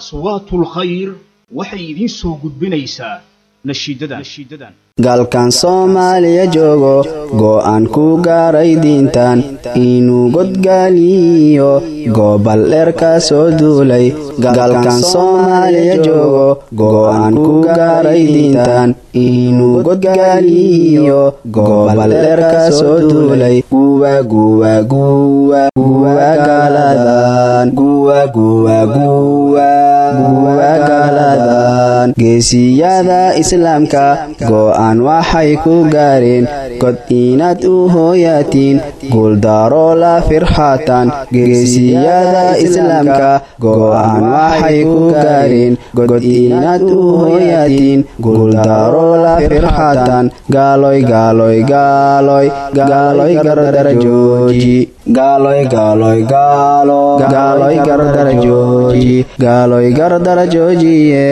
aswaatul khayr waxay idiin soo gudbinaysaa nashiidadan. Galkan soomaaliya joogo go'aan ku gaaray diintan inuu godgaaliyo goobal dheer ka soo duulay. Galkan soomaaliya joogo go'aan ku gaaray diintan inuu godgaaliyo goobal dheer ka soo duulay. Guwa guwa guwa guwa gaaladan guwa guwa guwa guwa geesiyada islaamka go'aan waxay ku gaareen god inaad u hooyaatiin guuldaaro la firxaatan geesiyada islaamka go'aan waxay ku gaareen god inaad u hooyaatiin guuldaaro la firxaatan gaaloy gaaloy gaaloy gaaloy gardara jooji. Gaaloy gaaloy gaalo gaaloy gardara jooji. Gaaloy gardara joojiye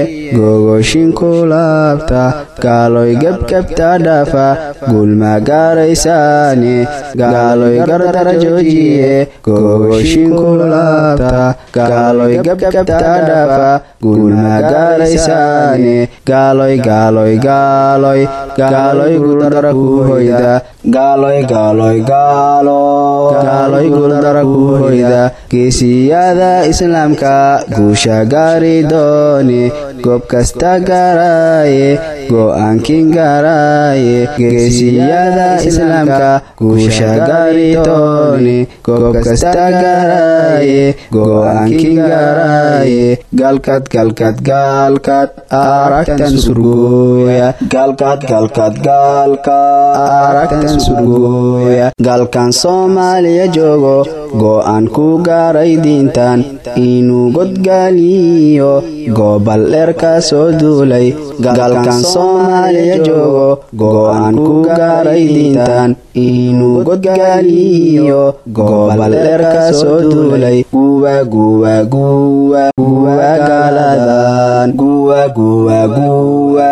ku laabta gaaloy gebgebta dhaafa guulma gaaraysaane gaaloy gardara joojiye gogoshin ku laabta gaaloy gebgebta dhaafa guulma gaaraysaane gaaloy gaaloy gaaloy gaaloy guuldara ku hoyda gaaloy gaaloy gaalo gaaloy guuldara ku hoyda geesiyada islaamka guusha gaari doone goob kasta gaaraaye go'aankin gaaraaye geesiyada islaamka guusha gaari goob kasta gaaraaye go'aankin gaaraaye galkad galkad gaalkad aragtan surgooya galkad galkad gaalkad aragtan surgooya galkan soomaaliya joogo go'aan ku gaaray diintan inuu godgaaliyo goobal dheer soo duulay galkan soomaaliya joogo. Go'aan ku gaaray diintan inuu godgaaliyo goobal dheer soo duulay guwa guwa guwa guwa gaaladan guwa guwa guwa